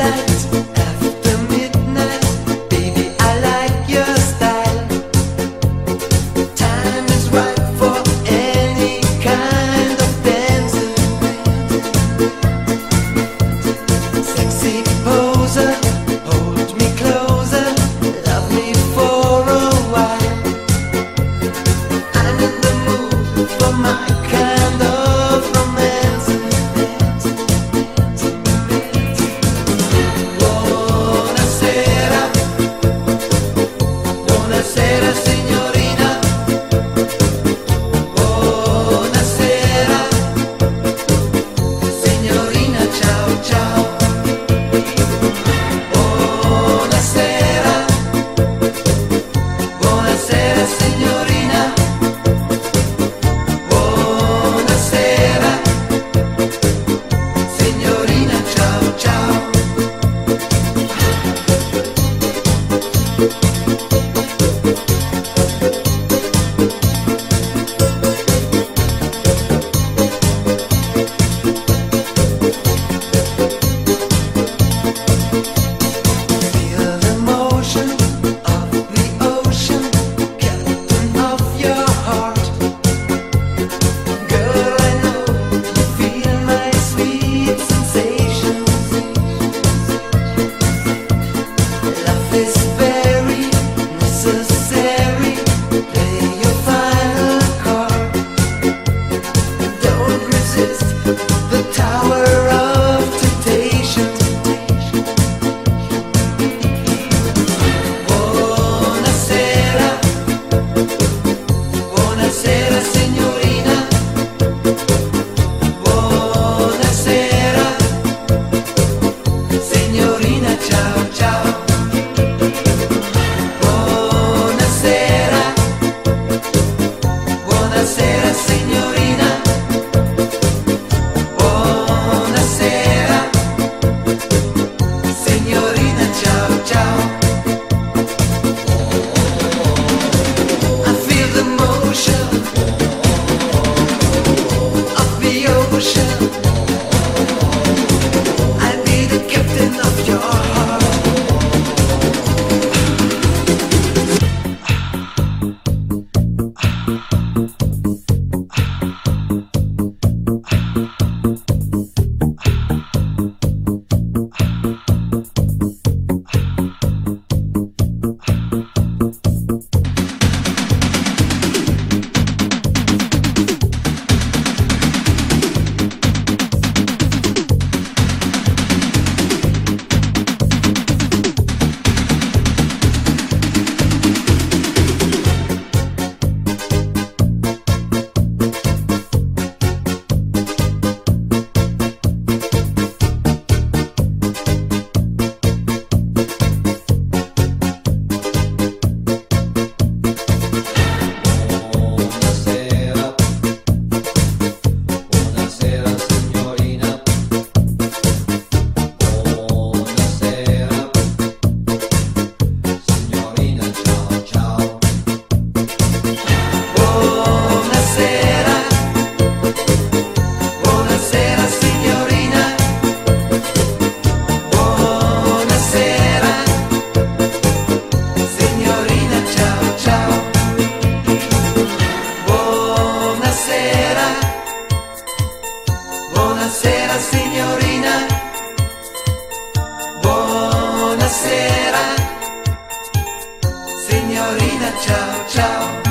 light. Ciao ciao